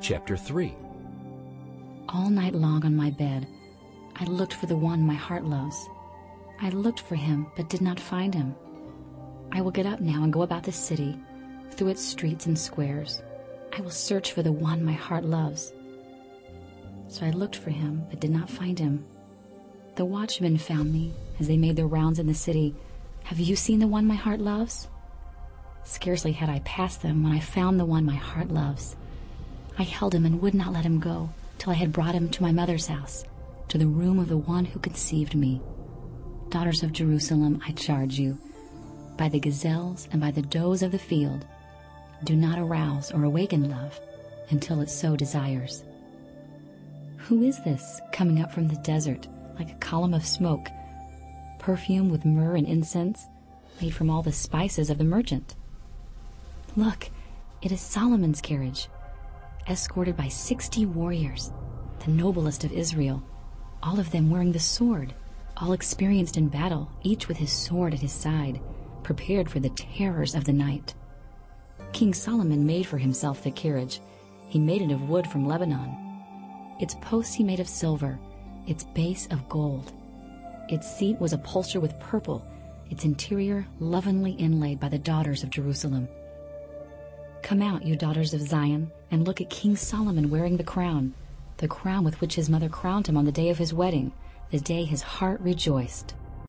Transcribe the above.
chapter 3. All night long on my bed, I looked for the one my heart loves. I looked for him, but did not find him. I will get up now and go about the city, through its streets and squares. I will search for the one my heart loves. So I looked for him, but did not find him. The watchmen found me as they made their rounds in the city. Have you seen the one my heart loves? Scarcely had I passed them when I found the one my heart loves. I held him and would not let him go till I had brought him to my mother's house, to the room of the one who conceived me. Daughters of Jerusalem, I charge you, by the gazelles and by the does of the field, do not arouse or awaken love until it so desires. Who is this coming up from the desert like a column of smoke, perfume with myrrh and incense, made from all the spices of the merchant? Look, it is Solomon's carriage, escorted by sixty warriors, the noblest of Israel, all of them wearing the sword, all experienced in battle, each with his sword at his side, prepared for the terrors of the night. King Solomon made for himself the carriage. He made it of wood from Lebanon. Its posts he made of silver, its base of gold. Its seat was upholstered with purple, its interior lovingly inlaid by the daughters of Jerusalem. Come out, you daughters of Zion, and look at King Solomon wearing the crown, the crown with which his mother crowned him on the day of his wedding, the day his heart rejoiced.